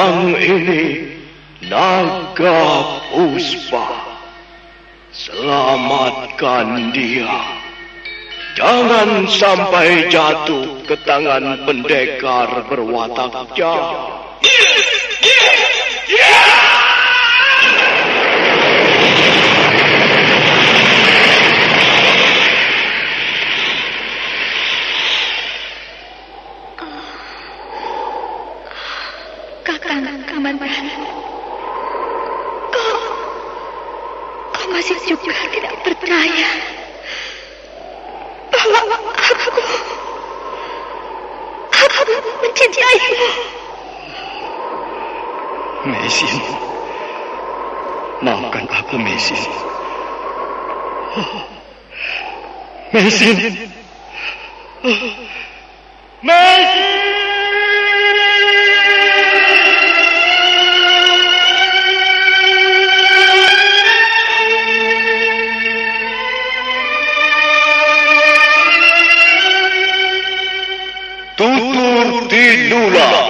Pedang ini Naga Puspa. Selamatkan dia. Jangan sampai jatuh ke tangan pendekar berwatak jahat. Kakang 梅西，梅西，梅西，都都踢丢了。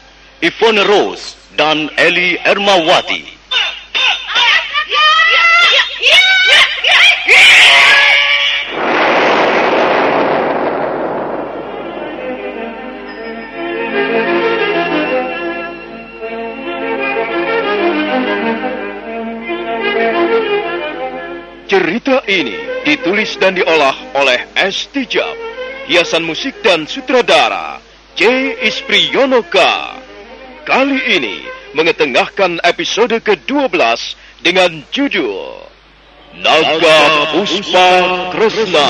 Ivone Rose, dan Eli Ermawati. Cerita ini ditulis dan diolah oleh S. Tijab, hiasan musik dan sutradara C. Ispriyonoka. Kali ini mengetengahkan episode ke-12 dengan judul Naga Puspa Kresna.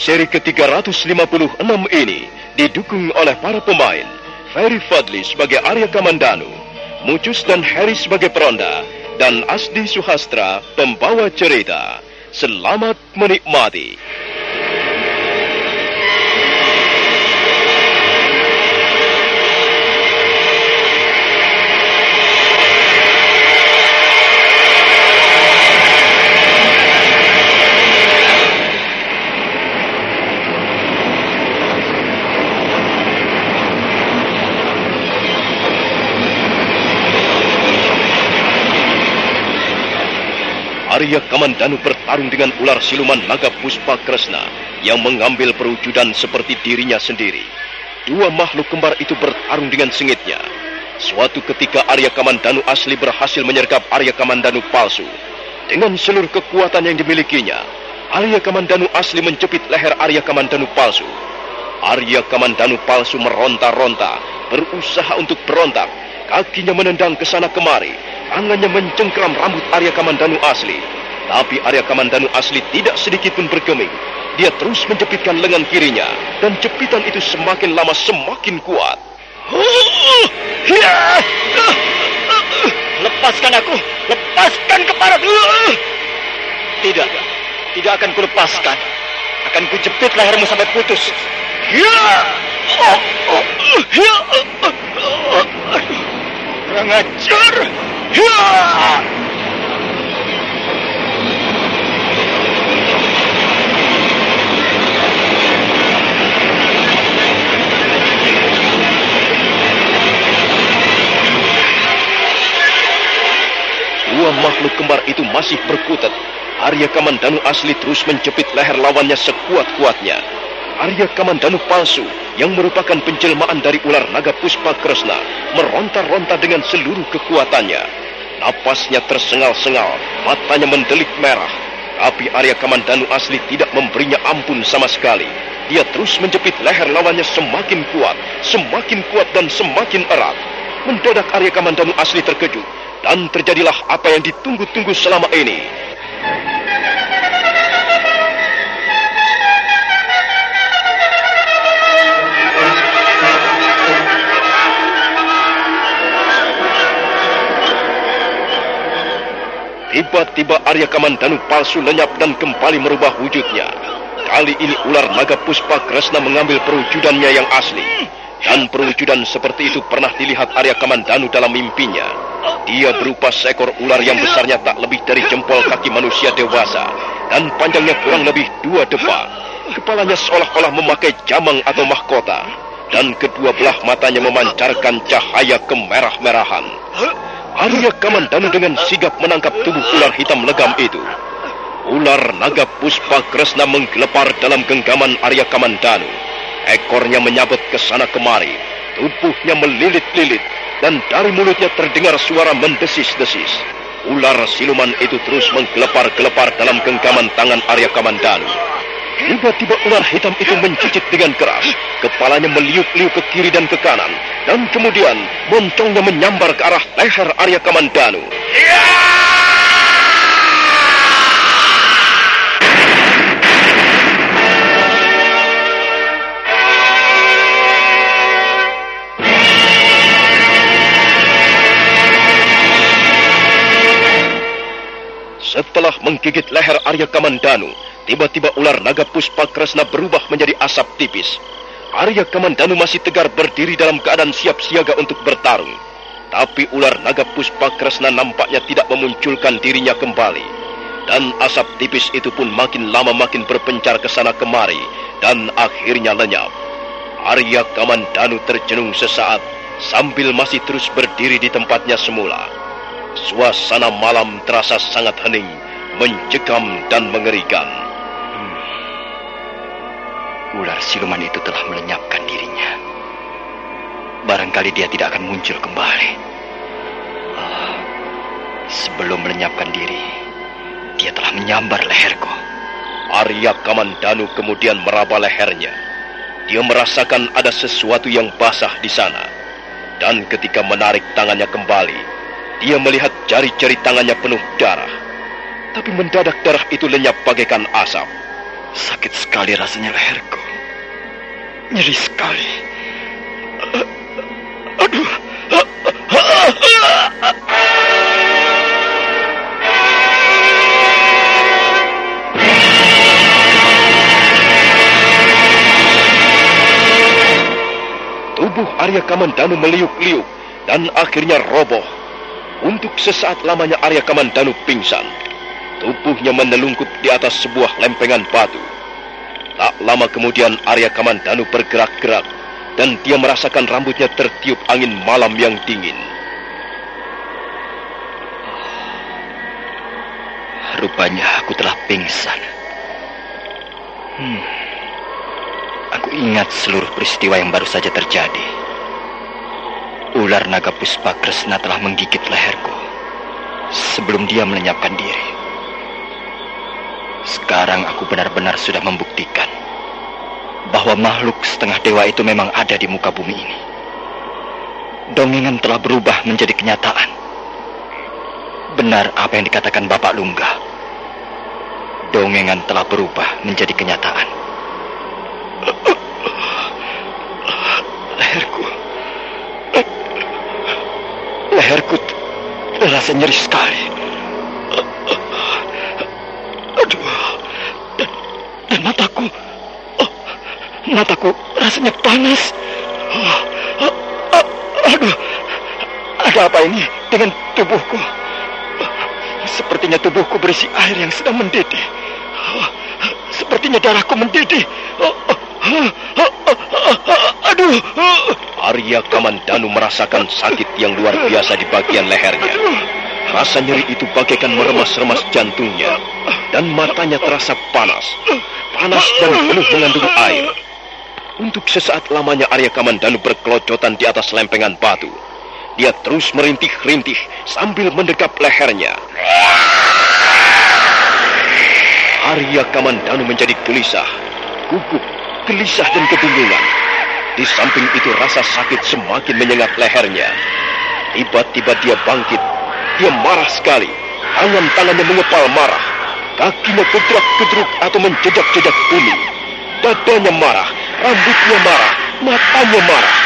Seri ke-356 ini didukung oleh para pemain Ferry Fadli sebagai Arya Kamandanu, Mucus dan Harry sebagai peronda, dan Asdi Suhastra pembawa cerita. Selamat menikmati. Arya Kamandanu bertarung dengan ular siluman naga Puspa Kresna yang mengambil perwujudan seperti dirinya sendiri. Dua makhluk kembar itu bertarung dengan sengitnya. Suatu ketika Arya Kamandanu asli berhasil menyergap Arya Kamandanu palsu. Dengan seluruh kekuatan yang dimilikinya, Arya Kamandanu asli menjepit leher Arya Kamandanu palsu. Arya Kamandanu palsu meronta-ronta, berusaha untuk berontak. Kakinya menendang ke sana kemari, tangannya mencengkram rambut Arya Kamandanu asli. Tapi Arya Kamandanu asli tidak sedikit pun bergeming. Dia terus menjepitkan lengan kirinya, dan jepitan itu semakin lama semakin kuat. Lepaskan aku! Lepaskan kepalaku! Tidak, tidak akan kulepaskan. Akan kujepit lehermu sampai putus. Kurang ajar! Dua makhluk kembar itu masih berkutat. Arya Kamandanu asli terus menjepit leher lawannya sekuat-kuatnya. Arya Kamandanu palsu yang merupakan penjelmaan dari ular naga Puspa Kresna meronta-ronta dengan seluruh kekuatannya. Napasnya tersengal-sengal, matanya mendelik merah. Tapi Arya Kamandanu asli tidak memberinya ampun sama sekali. Dia terus menjepit leher lawannya semakin kuat, semakin kuat dan semakin erat. Mendadak Arya Kamandanu asli terkejut. Dan terjadilah apa yang ditunggu-tunggu selama ini. Tiba-tiba Arya Kamandanu palsu lenyap dan kembali merubah wujudnya. Kali ini ular naga Puspa Kresna mengambil perwujudannya yang asli. Dan perwujudan seperti itu pernah dilihat Arya Kamandanu dalam mimpinya. Dia berupa seekor ular yang besarnya tak lebih dari jempol kaki manusia dewasa. Dan panjangnya kurang lebih dua depa. Kepalanya seolah-olah memakai jamang atau mahkota. Dan kedua belah matanya memancarkan cahaya kemerah-merahan. Arya Kamandanu dengan sigap menangkap tubuh ular hitam legam itu. Ular naga Puspa Kresna menggelepar dalam genggaman Arya Kamandanu. Ekornya menyabet ke sana kemari, tubuhnya melilit-lilit, dan dari mulutnya terdengar suara mendesis-desis. Ular siluman itu terus menggelepar-gelepar dalam genggaman tangan Arya Kamandanu. Tiba-tiba ular hitam itu mencicit dengan keras. Kepalanya meliuk-liuk ke kiri dan ke kanan. Dan kemudian moncongnya menyambar ke arah leher Arya Kamandanu. Setelah menggigit leher Arya Kamandanu, tiba-tiba ular naga Puspa Kresna berubah menjadi asap tipis. Arya Kamandanu masih tegar berdiri dalam keadaan siap siaga untuk bertarung. Tapi ular naga Puspa Kresna nampaknya tidak memunculkan dirinya kembali. Dan asap tipis itu pun makin lama makin berpencar ke sana kemari dan akhirnya lenyap. Arya Kamandanu terjenung sesaat sambil masih terus berdiri di tempatnya semula. Suasana malam terasa sangat hening, mencekam dan mengerikan. Ular siluman itu telah melenyapkan dirinya. Barangkali dia tidak akan muncul kembali. Ah, sebelum melenyapkan diri, dia telah menyambar leherku. Arya Kamandanu kemudian meraba lehernya. Dia merasakan ada sesuatu yang basah di sana. Dan ketika menarik tangannya kembali, dia melihat jari-jari tangannya penuh darah. Tapi mendadak darah itu lenyap bagaikan asap. Sakit sekali rasanya leherku. Nyeri sekali. Aduh. Tubuh Arya Kamandanu meliuk-liuk dan akhirnya roboh. Untuk sesaat lamanya Arya Kamandanu pingsan. Tubuhnya menelungkup di atas sebuah lempengan batu. Tak lama kemudian Arya Kamandanu bergerak-gerak dan dia merasakan rambutnya tertiup angin malam yang dingin. Rupanya aku telah pingsan. Hmm. Aku ingat seluruh peristiwa yang baru saja terjadi. Ular naga Puspa Kresna telah menggigit leherku sebelum dia melenyapkan diri. Sekarang aku benar-benar sudah membuktikan bahwa makhluk setengah dewa itu memang ada di muka bumi ini. Dongengan telah berubah menjadi kenyataan. Benar apa yang dikatakan Bapak Lungga. Dongengan telah berubah menjadi kenyataan. Leherku. Leherku terasa nyeri sekali. Mataku rasanya panas. Oh, oh, oh, aduh. Ada apa ini dengan tubuhku? Sepertinya tubuhku berisi air yang sedang mendidih. Sepertinya darahku mendidih. Aduh. Arya Kamandanu merasakan sakit yang luar biasa di bagian lehernya. Rasa nyeri itu bagaikan meremas-remas jantungnya. Dan matanya terasa panas. Panas dan penuh mengandung air. Untuk sesaat lamanya Arya Kamandanu berkelojotan di atas lempengan batu. Dia terus merintih-rintih sambil mendekap lehernya. Arya Kamandanu menjadi gelisah, gugup, gelisah dan kebingungan. Di samping itu rasa sakit semakin menyengat lehernya. Tiba-tiba dia bangkit. Dia marah sekali. Tangan-tangannya mengepal marah. Kakinya gedrak-gedruk atau menjejak-jejak bumi. Dadanya marah, rambutnya marah, matanya marah.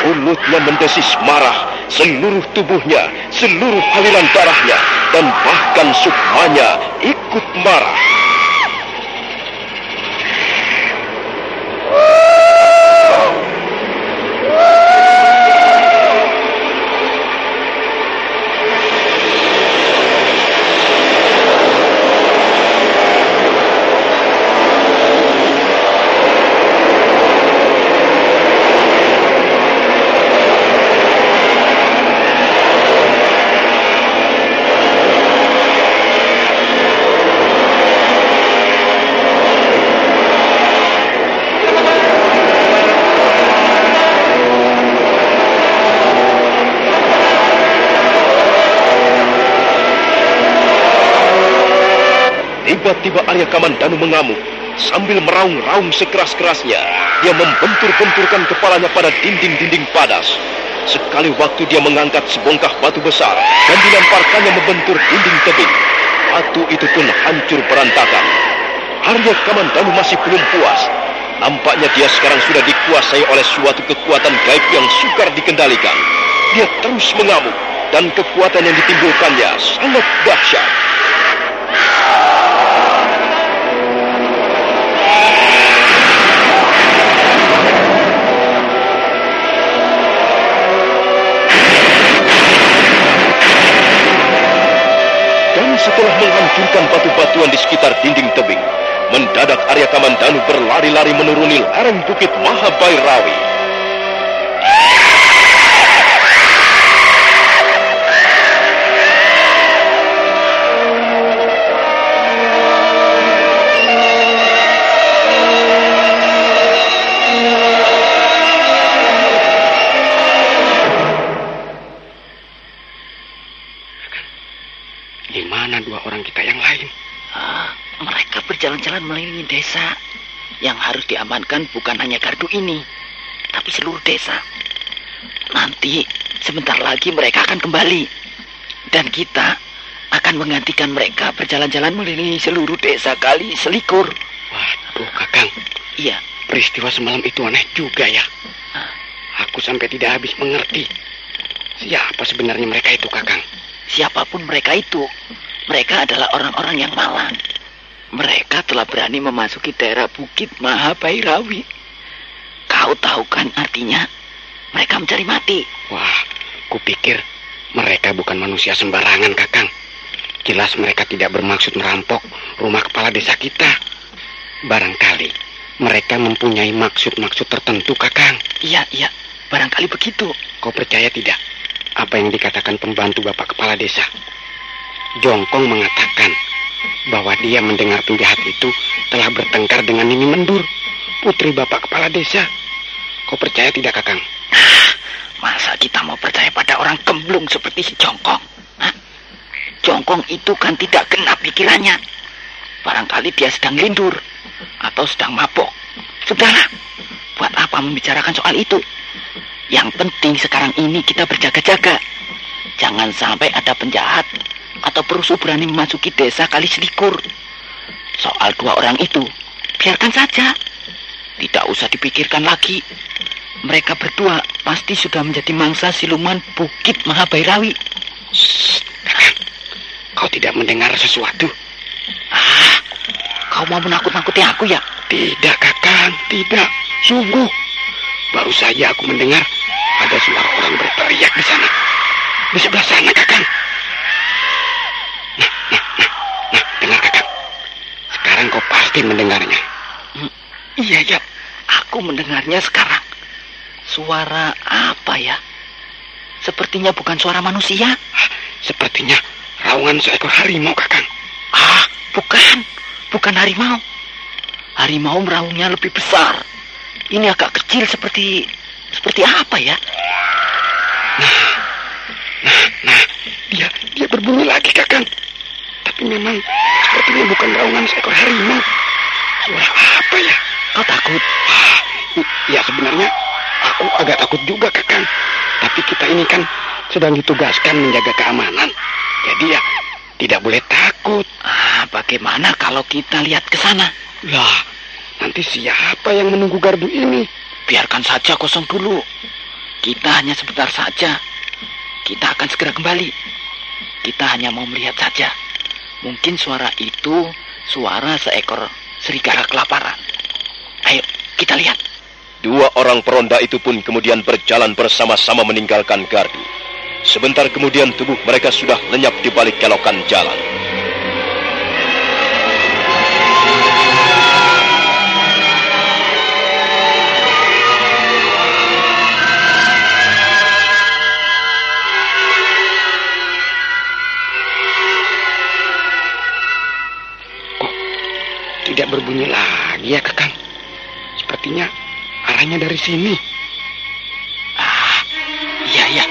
Mulutnya mendesis marah, seluruh tubuhnya, seluruh aliran darahnya, dan bahkan sukmanya ikut marah. Tiba-tiba Arya Kamandanu mengamuk. Sambil meraung-raung sekeras-kerasnya, dia membentur-benturkan kepalanya pada dinding-dinding padas. Sekali waktu dia mengangkat sebongkah batu besar dan dilemparkannya membentur dinding tebing. Batu itu pun hancur berantakan. Arya Kamandanu masih belum puas. Nampaknya dia sekarang sudah dikuasai oleh suatu kekuatan gaib yang sukar dikendalikan. Dia terus mengamuk dan kekuatan yang ditimbulkannya sangat dahsyat. Setelah menghancurkan batu-batuan di sekitar dinding tebing, mendadak Arya Kamandanu berlari-lari menuruni lereng bukit Mahabairawi. Berjalan-jalan mengelilingi desa. Yang harus diamankan bukan hanya gardu ini, tapi seluruh desa. Nanti sebentar lagi mereka akan kembali. Dan kita akan menggantikan mereka berjalan-jalan mengelilingi seluruh desa kali selikur. Waduh, Kakang. Iya. Peristiwa semalam itu aneh juga ya. Aku sampai tidak habis mengerti. Siapa sebenarnya mereka itu, Kakang? Siapa pun mereka itu, mereka adalah orang-orang yang malang. Mereka telah berani memasuki daerah Bukit Mahabairawi. Kau tahu kan artinya? Mereka mencari mati. Wah, kupikir mereka bukan manusia sembarangan, Kakang. Jelas mereka tidak bermaksud merampok rumah kepala desa kita. Barangkali mereka mempunyai maksud-maksud tertentu, Kakang. Iya, iya. Barangkali begitu. Kau percaya tidak? Apa yang dikatakan pembantu Bapak Kepala Desa? Jongkong mengatakan bahwa dia mendengar penjahat itu telah bertengkar dengan Nini Mendur, putri bapak kepala desa. Kau percaya tidak, Kakang? Masa kita mau percaya pada orang kemblung seperti si Jongkong? Hah? Jongkong itu kan tidak genap pikirannya. Barangkali dia sedang lindur atau sedang mabok. Sudahlah, buat apa membicarakan soal itu? Yang penting sekarang ini kita berjaga-jaga. Jangan sampai ada penjahat atau perusuh berani memasuki desa kali selikur. Soal dua orang itu, biarkan saja. Tidak usah dipikirkan lagi. Mereka berdua pasti sudah menjadi mangsa siluman Bukit Mahabairawi. Kau tidak mendengar sesuatu? Ah, kau mau menakut-nakuti aku ya? Tidak, Kakang. Tidak. Sungguh. Baru saja aku mendengar ada suara orang berteriak di sana. Di sebelah sana, Kakang. Sekarang kau pasti mendengarnya. Iya, ya. Aku mendengarnya sekarang. Suara apa ya? Sepertinya bukan suara manusia. Sepertinya raungan seekor harimau, Kakang. Ah, bukan. Bukan harimau. Harimau meraungnya lebih besar. Ini agak kecil seperti seperti apa ya? Nah, nah, nah, dia dia berbunyi lagi, Kakang. Tapi memang sepertinya bukan raungan seekor harimau. Suara apa ya? Kau takut? Ah, ya sebenarnya aku agak takut juga, Kakang. Tapi kita ini kan sedang ditugaskan menjaga keamanan. Jadi ya tidak boleh takut. Ah, bagaimana kalau kita lihat ke sana? Lah, nanti siapa yang menunggu gardu ini? Biarkan saja kosong dulu. Kita hanya sebentar saja. Kita akan segera kembali. Kita hanya mau melihat saja. Mungkin suara itu suara seekor serigala kelaparan. Ayo, kita lihat. Dua orang peronda itu pun kemudian berjalan bersama-sama meninggalkan gardu. Sebentar kemudian tubuh mereka sudah lenyap di balik kelokan jalan. Tidak berbunyi lagi ya, Kakang. Sepertinya arahnya dari sini. Ah, iya ya.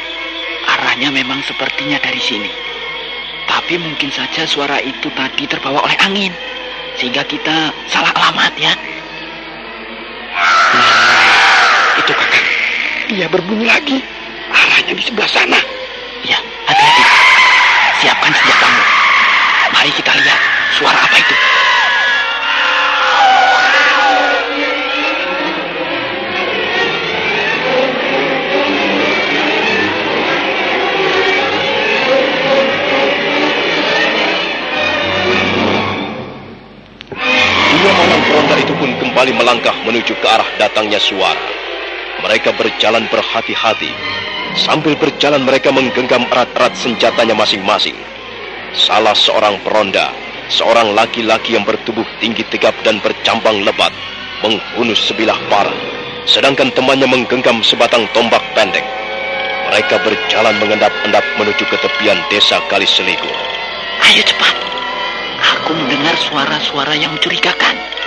Arahnya memang sepertinya dari sini. Tapi mungkin saja suara itu tadi terbawa oleh angin. Sehingga kita salah alamat ya. Nah, itu Kakang. Dia berbunyi lagi. Arahnya di sebelah sana. Ya, hati-hati. Siapkan senjatamu. Mari kita lihat suara apa itu. Kembali melangkah menuju ke arah datangnya suara. Mereka berjalan berhati-hati. Sambil berjalan mereka menggenggam erat-erat senjatanya masing-masing. Salah seorang peronda, seorang laki-laki yang bertubuh tinggi tegap dan bercambang lebat, menghunus sebilah parang. Sedangkan temannya menggenggam sebatang tombak pendek. Mereka berjalan mengendap-endap menuju ke tepian desa Kaliseligo. Ayo cepat. Aku mendengar suara-suara yang mencurigakan.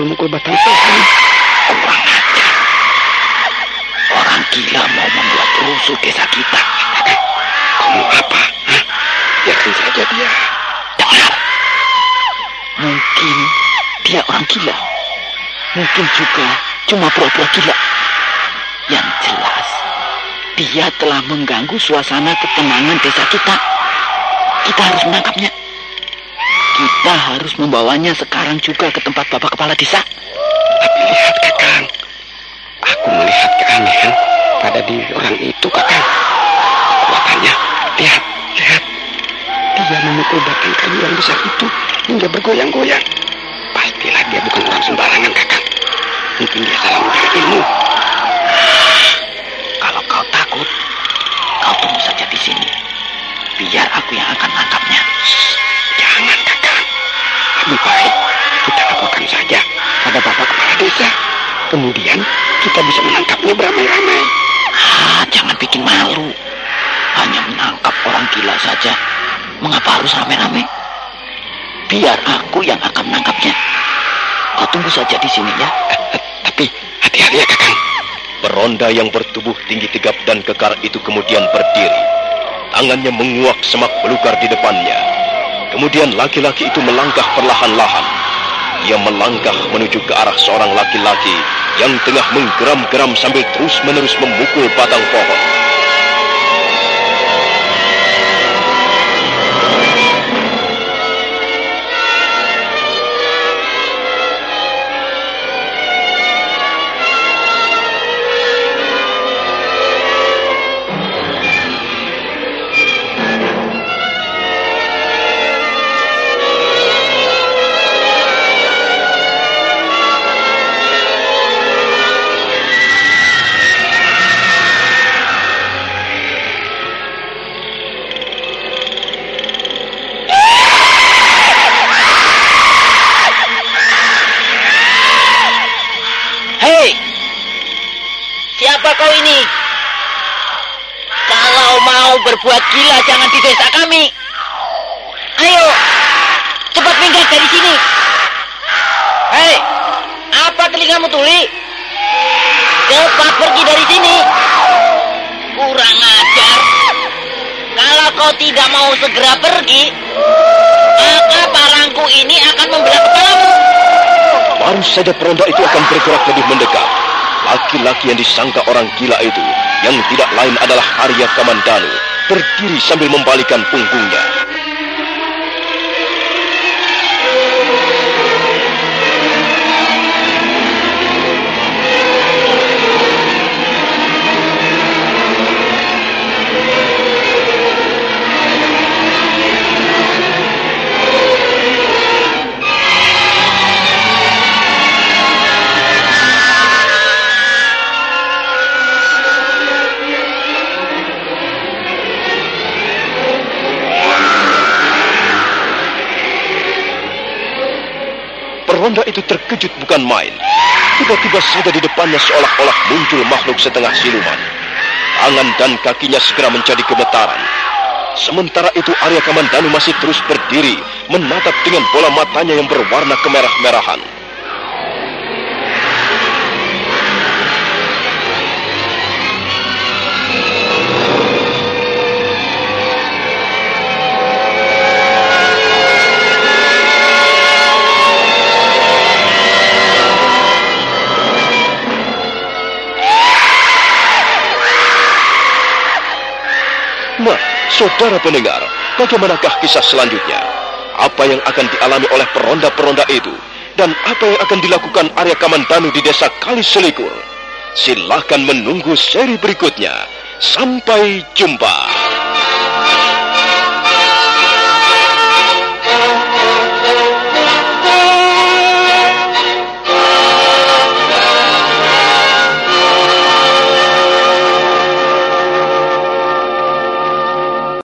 Sambil memukul-mukul batang pohon. Kurang ajar. Orang gila mau membuat rusuh desa kita. Kamu apa? Hah? Biarkan saja dia. Dengar. Mungkin dia orang gila. Mungkin juga cuma pura-pura gila. Yang jelas, dia telah mengganggu suasana ketenangan desa kita. Kita harus menangkapnya. Kita harus membawanya sekarang juga ke tempat bapak kepala desa. Tapi lihat, Kakang. Aku melihat keanehan pada diri orang itu, Kakang. Kekuatannya, lihat, lihat. Dia memukul batang kayu yang besar itu hingga bergoyang-goyang. Pastilah dia bukan orang sembarangan, Kakang. Mungkin dia salah mencari ilmu. Kalau kau takut, kau tunggu saja di sini. Biar aku yang akan menangkapnya. Lebih baik kita laporkan saja pada Bapak Kepala Desa. Kemudian kita bisa menangkapnya beramai-ramai. Ah, jangan bikin malu. Hanya menangkap orang gila saja. Mengapa harus rame-rame? Biar aku yang akan menangkapnya. Kau tunggu saja di sini ya. Tapi hati-hati ya, Kakang. Peronda yang bertubuh tinggi tegap dan kekar itu kemudian berdiri. Tangannya menguak semak belukar di depannya. Kemudian laki-laki itu melangkah perlahan-lahan. Ia melangkah menuju ke arah seorang laki-laki yang tengah menggeram-geram sambil terus-menerus memukul batang pohon. Apa telingamu tuli? Cepat pergi dari sini. Kurang ajar. Kalau kau tidak mau segera pergi, maka parangku ini akan membelah kepalamu. Baru saja peronda itu akan bergerak lebih mendekat. Laki-laki yang disangka orang gila itu, yang tidak lain adalah Arya Kamandanu, berdiri sambil membalikan punggungnya. Peronda itu terkejut bukan main. Tiba-tiba saja di depannya seolah-olah muncul makhluk setengah siluman. Tangan dan kakinya segera menjadi gemetaran. Sementara itu Arya Kamandanu masih terus berdiri, menatap dengan bola matanya yang berwarna kemerah-merahan. Saudara pendengar, bagaimanakah kisah selanjutnya? Apa yang akan dialami oleh peronda-peronda itu? Dan apa yang akan dilakukan Arya Kamandanu di desa Kaliselikur? Silahkan menunggu seri berikutnya. Sampai jumpa.